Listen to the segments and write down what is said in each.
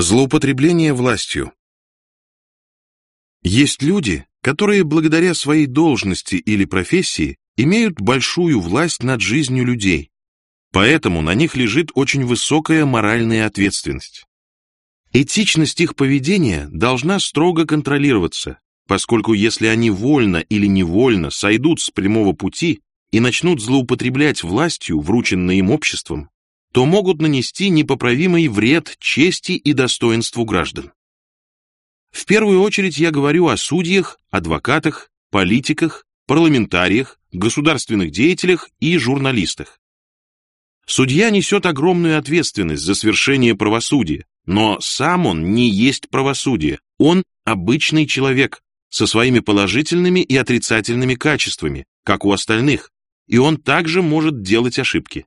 Злоупотребление властью. Есть люди, которые благодаря своей должности или профессии имеют большую власть над жизнью людей, поэтому на них лежит очень высокая моральная ответственность. Этичность их поведения должна строго контролироваться, поскольку если они вольно или невольно сойдут с прямого пути и начнут злоупотреблять властью, врученной им обществом, то могут нанести непоправимый вред чести и достоинству граждан. В первую очередь я говорю о судьях, адвокатах, политиках, парламентариях, государственных деятелях и журналистах. Судья несет огромную ответственность за свершение правосудия, но сам он не есть правосудие, он обычный человек со своими положительными и отрицательными качествами, как у остальных, и он также может делать ошибки.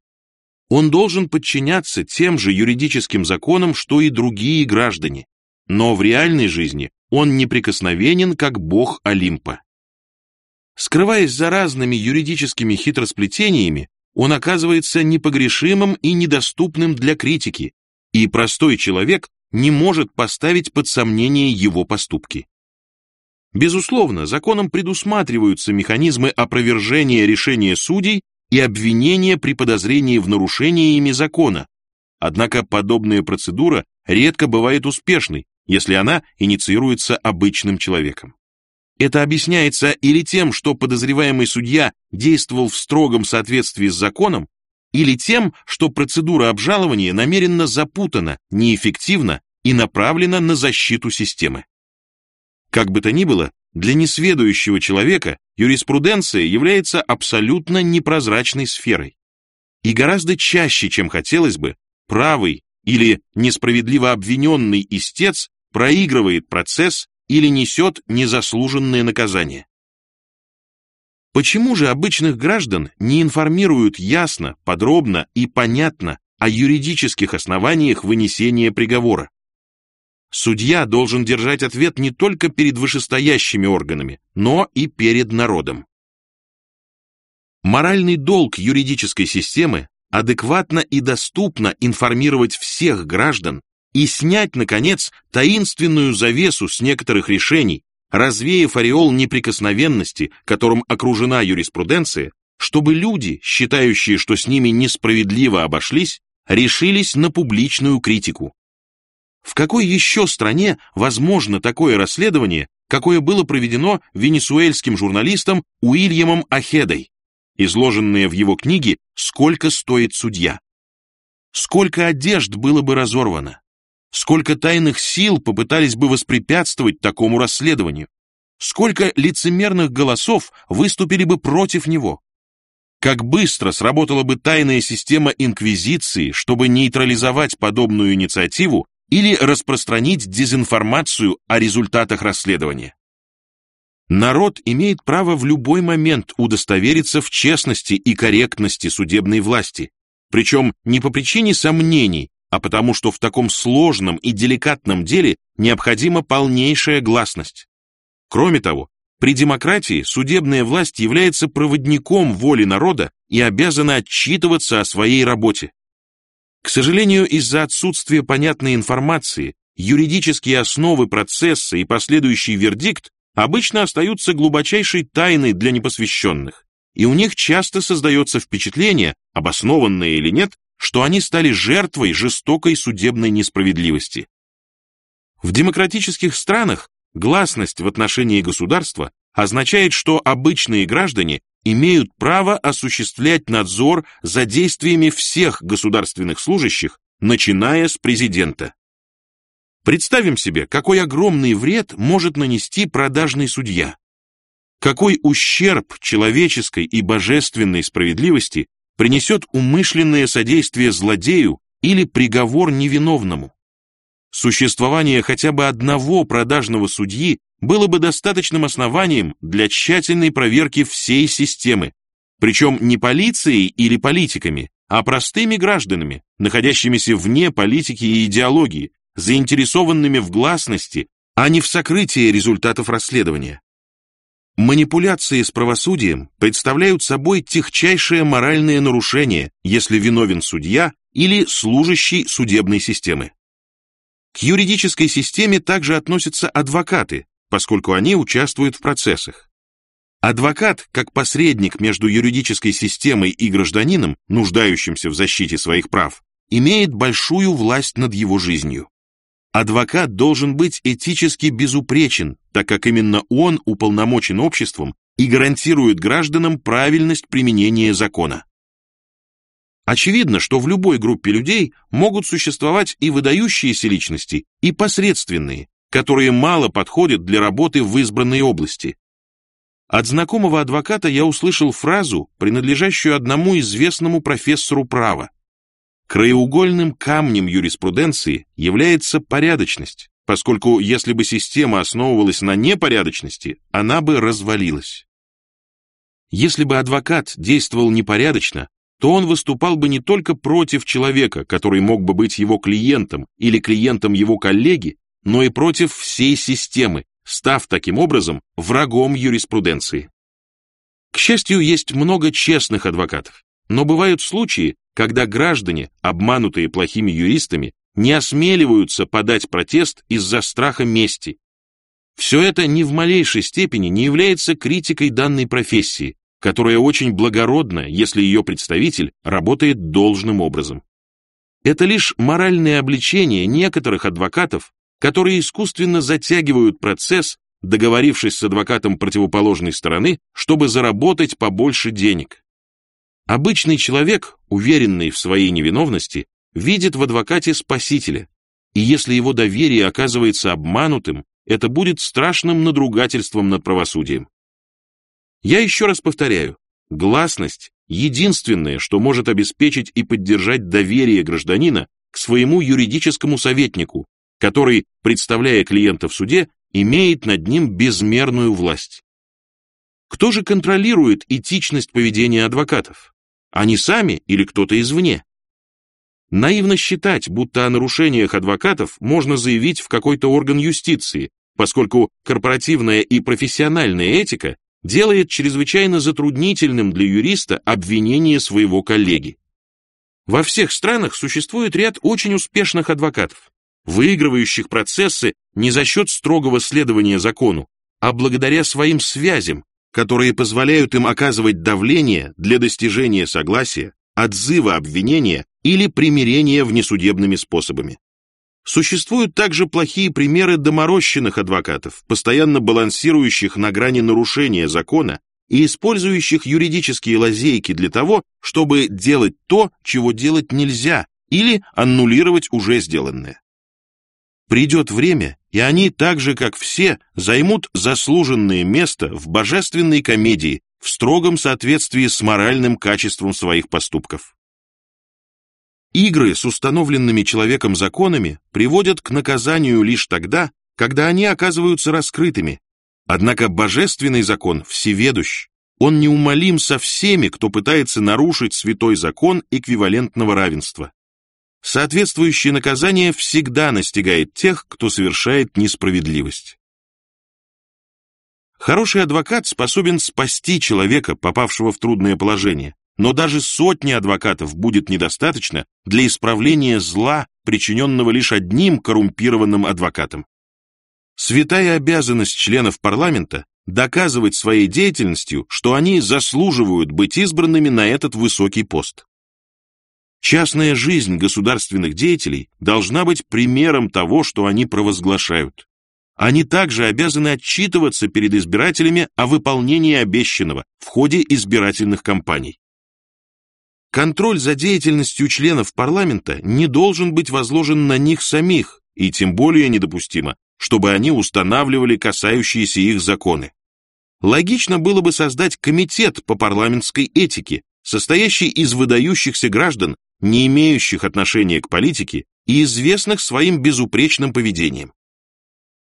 Он должен подчиняться тем же юридическим законам, что и другие граждане, но в реальной жизни он неприкосновенен, как бог Олимпа. Скрываясь за разными юридическими хитросплетениями, он оказывается непогрешимым и недоступным для критики, и простой человек не может поставить под сомнение его поступки. Безусловно, законом предусматриваются механизмы опровержения решения судей и обвинения при подозрении в нарушении ими закона. Однако подобная процедура редко бывает успешной, если она инициируется обычным человеком. Это объясняется или тем, что подозреваемый судья действовал в строгом соответствии с законом, или тем, что процедура обжалования намеренно запутана, неэффективна и направлена на защиту системы. Как бы то ни было, для несведущего человека юриспруденция является абсолютно непрозрачной сферой. И гораздо чаще, чем хотелось бы, правый или несправедливо обвиненный истец проигрывает процесс или несет незаслуженное наказание. Почему же обычных граждан не информируют ясно, подробно и понятно о юридических основаниях вынесения приговора? Судья должен держать ответ не только перед вышестоящими органами, но и перед народом. Моральный долг юридической системы адекватно и доступно информировать всех граждан и снять, наконец, таинственную завесу с некоторых решений, развеяв ореол неприкосновенности, которым окружена юриспруденция, чтобы люди, считающие, что с ними несправедливо обошлись, решились на публичную критику. В какой еще стране возможно такое расследование, какое было проведено венесуэльским журналистом Уильямом Ахедой, изложенное в его книге «Сколько стоит судья?». Сколько одежд было бы разорвано? Сколько тайных сил попытались бы воспрепятствовать такому расследованию? Сколько лицемерных голосов выступили бы против него? Как быстро сработала бы тайная система инквизиции, чтобы нейтрализовать подобную инициативу или распространить дезинформацию о результатах расследования. Народ имеет право в любой момент удостовериться в честности и корректности судебной власти, причем не по причине сомнений, а потому что в таком сложном и деликатном деле необходима полнейшая гласность. Кроме того, при демократии судебная власть является проводником воли народа и обязана отчитываться о своей работе. К сожалению, из-за отсутствия понятной информации, юридические основы процесса и последующий вердикт обычно остаются глубочайшей тайной для непосвященных, и у них часто создается впечатление, обоснованное или нет, что они стали жертвой жестокой судебной несправедливости. В демократических странах гласность в отношении государства означает, что обычные граждане имеют право осуществлять надзор за действиями всех государственных служащих, начиная с президента. Представим себе, какой огромный вред может нанести продажный судья. Какой ущерб человеческой и божественной справедливости принесет умышленное содействие злодею или приговор невиновному. Существование хотя бы одного продажного судьи было бы достаточным основанием для тщательной проверки всей системы, причем не полицией или политиками, а простыми гражданами, находящимися вне политики и идеологии, заинтересованными в гласности, а не в сокрытии результатов расследования. Манипуляции с правосудием представляют собой техчайшее моральное нарушение, если виновен судья или служащий судебной системы. К юридической системе также относятся адвокаты, поскольку они участвуют в процессах. Адвокат, как посредник между юридической системой и гражданином, нуждающимся в защите своих прав, имеет большую власть над его жизнью. Адвокат должен быть этически безупречен, так как именно он уполномочен обществом и гарантирует гражданам правильность применения закона. Очевидно, что в любой группе людей могут существовать и выдающиеся личности, и посредственные, которые мало подходят для работы в избранной области, от знакомого адвоката я услышал фразу, принадлежащую одному известному профессору права. Краеугольным камнем юриспруденции является порядочность, поскольку если бы система основывалась на непорядочности, она бы развалилась. Если бы адвокат действовал непорядочно, то он выступал бы не только против человека, который мог бы быть его клиентом или клиентом его коллеги, но и против всей системы, став таким образом врагом юриспруденции. К счастью, есть много честных адвокатов, но бывают случаи, когда граждане, обманутые плохими юристами, не осмеливаются подать протест из-за страха мести. Все это ни в малейшей степени не является критикой данной профессии, которая очень благородна, если ее представитель работает должным образом. Это лишь моральное обличение некоторых адвокатов которые искусственно затягивают процесс, договорившись с адвокатом противоположной стороны, чтобы заработать побольше денег. Обычный человек, уверенный в своей невиновности, видит в адвокате спасителя, и если его доверие оказывается обманутым, это будет страшным надругательством над правосудием. Я еще раз повторяю, гласность – единственное, что может обеспечить и поддержать доверие гражданина к своему юридическому советнику, который, представляя клиента в суде, имеет над ним безмерную власть. Кто же контролирует этичность поведения адвокатов? Они сами или кто-то извне? Наивно считать, будто о нарушениях адвокатов можно заявить в какой-то орган юстиции, поскольку корпоративная и профессиональная этика делает чрезвычайно затруднительным для юриста обвинение своего коллеги. Во всех странах существует ряд очень успешных адвокатов выигрывающих процессы не за счет строгого следования закону, а благодаря своим связям, которые позволяют им оказывать давление для достижения согласия, отзыва обвинения или примирения внесудебными способами. Существуют также плохие примеры доморощенных адвокатов, постоянно балансирующих на грани нарушения закона и использующих юридические лазейки для того, чтобы делать то, чего делать нельзя, или аннулировать уже сделанное. Придет время, и они, так же как все, займут заслуженное место в божественной комедии в строгом соответствии с моральным качеством своих поступков. Игры с установленными человеком законами приводят к наказанию лишь тогда, когда они оказываются раскрытыми. Однако божественный закон всеведущ. Он неумолим со всеми, кто пытается нарушить святой закон эквивалентного равенства. Соответствующее наказание всегда настигает тех, кто совершает несправедливость. Хороший адвокат способен спасти человека, попавшего в трудное положение, но даже сотни адвокатов будет недостаточно для исправления зла, причиненного лишь одним коррумпированным адвокатом. Святая обязанность членов парламента доказывать своей деятельностью, что они заслуживают быть избранными на этот высокий пост. Частная жизнь государственных деятелей должна быть примером того, что они провозглашают. Они также обязаны отчитываться перед избирателями о выполнении обещанного в ходе избирательных кампаний. Контроль за деятельностью членов парламента не должен быть возложен на них самих, и тем более недопустимо, чтобы они устанавливали касающиеся их законы. Логично было бы создать комитет по парламентской этике, состоящий из выдающихся граждан, не имеющих отношения к политике и известных своим безупречным поведением.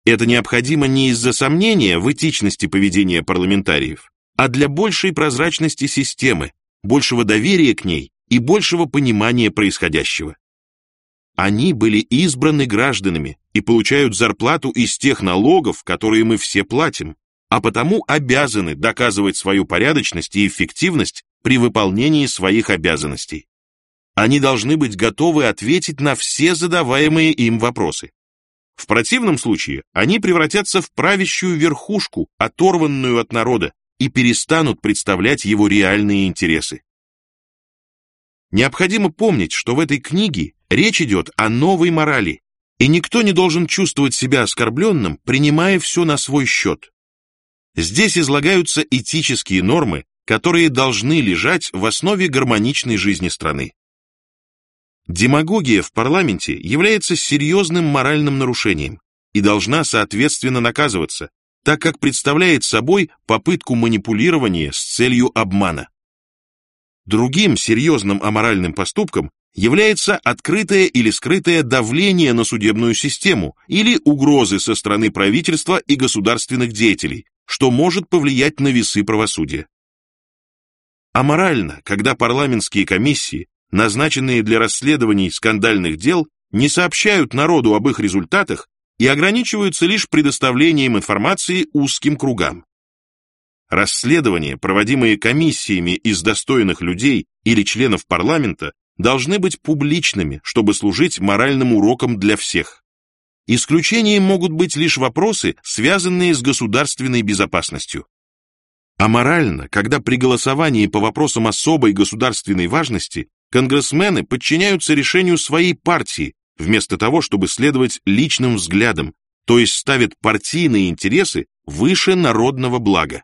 Это необходимо не из-за сомнения в этичности поведения парламентариев, а для большей прозрачности системы, большего доверия к ней и большего понимания происходящего. Они были избраны гражданами и получают зарплату из тех налогов, которые мы все платим, а потому обязаны доказывать свою порядочность и эффективность при выполнении своих обязанностей. Они должны быть готовы ответить на все задаваемые им вопросы. В противном случае они превратятся в правящую верхушку, оторванную от народа, и перестанут представлять его реальные интересы. Необходимо помнить, что в этой книге речь идет о новой морали, и никто не должен чувствовать себя оскорбленным, принимая все на свой счет. Здесь излагаются этические нормы, которые должны лежать в основе гармоничной жизни страны. Демагогия в парламенте является серьезным моральным нарушением и должна соответственно наказываться, так как представляет собой попытку манипулирования с целью обмана. Другим серьезным аморальным поступком является открытое или скрытое давление на судебную систему или угрозы со стороны правительства и государственных деятелей, что может повлиять на весы правосудия. Аморально, когда парламентские комиссии назначенные для расследований скандальных дел, не сообщают народу об их результатах и ограничиваются лишь предоставлением информации узким кругам. Расследования, проводимые комиссиями из достойных людей или членов парламента, должны быть публичными, чтобы служить моральным уроком для всех. Исключением могут быть лишь вопросы, связанные с государственной безопасностью. Аморально, когда при голосовании по вопросам особой государственной важности Конгрессмены подчиняются решению своей партии, вместо того, чтобы следовать личным взглядам, то есть ставят партийные интересы выше народного блага.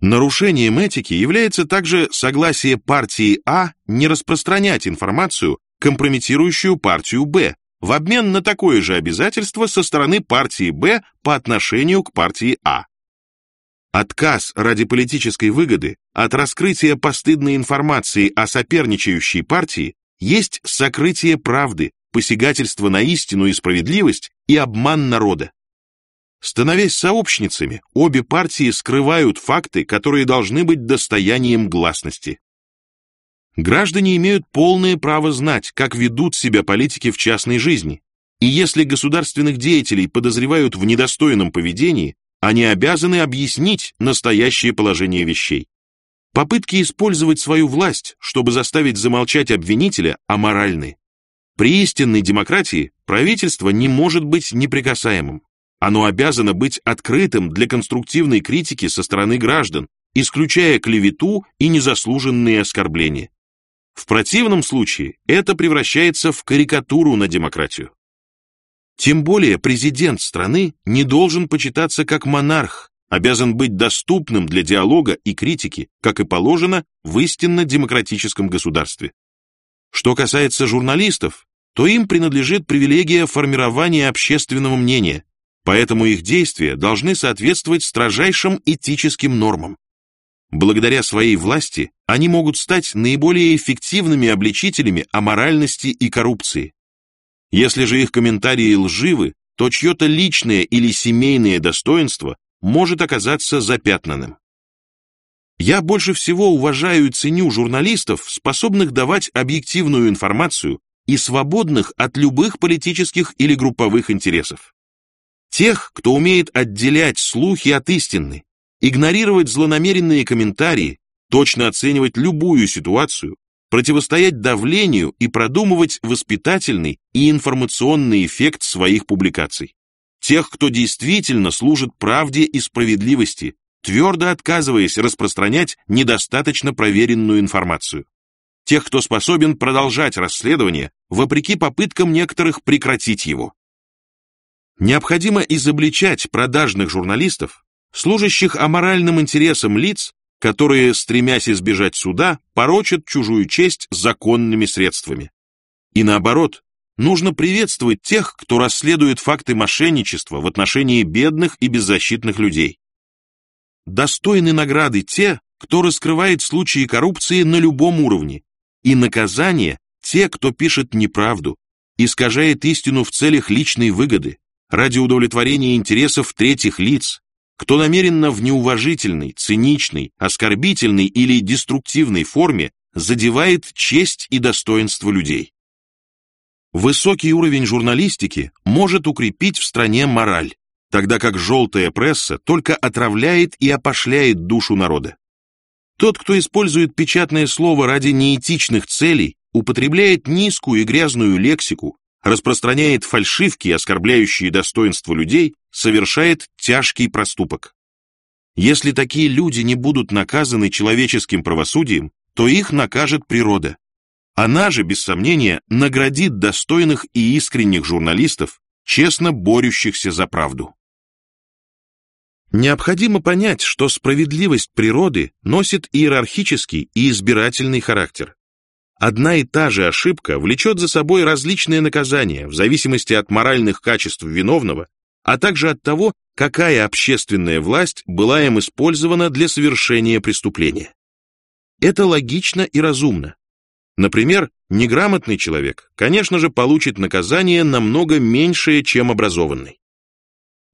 Нарушением этики является также согласие партии А не распространять информацию, компрометирующую партию Б, в обмен на такое же обязательство со стороны партии Б по отношению к партии А. Отказ ради политической выгоды от раскрытия постыдной информации о соперничающей партии есть сокрытие правды, посягательство на истину и справедливость и обман народа. Становясь сообщницами, обе партии скрывают факты, которые должны быть достоянием гласности. Граждане имеют полное право знать, как ведут себя политики в частной жизни, и если государственных деятелей подозревают в недостойном поведении, они обязаны объяснить настоящее положение вещей. Попытки использовать свою власть, чтобы заставить замолчать обвинителя, аморальны. При истинной демократии правительство не может быть неприкасаемым. Оно обязано быть открытым для конструктивной критики со стороны граждан, исключая клевету и незаслуженные оскорбления. В противном случае это превращается в карикатуру на демократию. Тем более президент страны не должен почитаться как монарх, обязан быть доступным для диалога и критики, как и положено в истинно демократическом государстве. Что касается журналистов, то им принадлежит привилегия формирования общественного мнения, поэтому их действия должны соответствовать строжайшим этическим нормам. Благодаря своей власти они могут стать наиболее эффективными обличителями аморальности и коррупции. Если же их комментарии лживы, то чье-то личное или семейное достоинство может оказаться запятнанным. Я больше всего уважаю и ценю журналистов, способных давать объективную информацию и свободных от любых политических или групповых интересов. Тех, кто умеет отделять слухи от истины, игнорировать злонамеренные комментарии, точно оценивать любую ситуацию, противостоять давлению и продумывать воспитательный и информационный эффект своих публикаций. Тех, кто действительно служит правде и справедливости, твердо отказываясь распространять недостаточно проверенную информацию. Тех, кто способен продолжать расследование, вопреки попыткам некоторых прекратить его. Необходимо изобличать продажных журналистов, служащих аморальным интересам лиц, которые, стремясь избежать суда, порочат чужую честь законными средствами. И наоборот, нужно приветствовать тех, кто расследует факты мошенничества в отношении бедных и беззащитных людей. Достойны награды те, кто раскрывает случаи коррупции на любом уровне, и наказание те, кто пишет неправду, искажает истину в целях личной выгоды, ради удовлетворения интересов третьих лиц, кто намеренно в неуважительной, циничной, оскорбительной или деструктивной форме задевает честь и достоинство людей. Высокий уровень журналистики может укрепить в стране мораль, тогда как желтая пресса только отравляет и опошляет душу народа. Тот, кто использует печатное слово ради неэтичных целей, употребляет низкую и грязную лексику, распространяет фальшивки, оскорбляющие достоинство людей, совершает тяжкий проступок. Если такие люди не будут наказаны человеческим правосудием, то их накажет природа. Она же, без сомнения, наградит достойных и искренних журналистов, честно борющихся за правду. Необходимо понять, что справедливость природы носит иерархический и избирательный характер. Одна и та же ошибка влечет за собой различные наказания в зависимости от моральных качеств виновного, а также от того, какая общественная власть была им использована для совершения преступления. Это логично и разумно. Например, неграмотный человек, конечно же, получит наказание намного меньшее, чем образованный.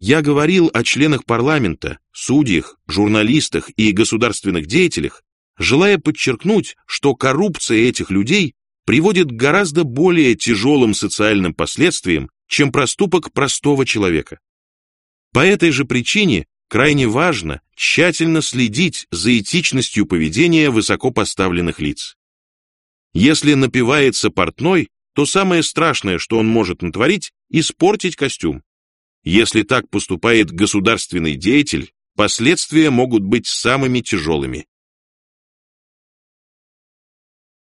Я говорил о членах парламента, судьях, журналистах и государственных деятелях, желая подчеркнуть, что коррупция этих людей приводит к гораздо более тяжелым социальным последствиям, чем проступок простого человека. По этой же причине крайне важно тщательно следить за этичностью поведения высокопоставленных лиц. Если напивается портной, то самое страшное, что он может натворить, испортить костюм. Если так поступает государственный деятель, последствия могут быть самыми тяжелыми.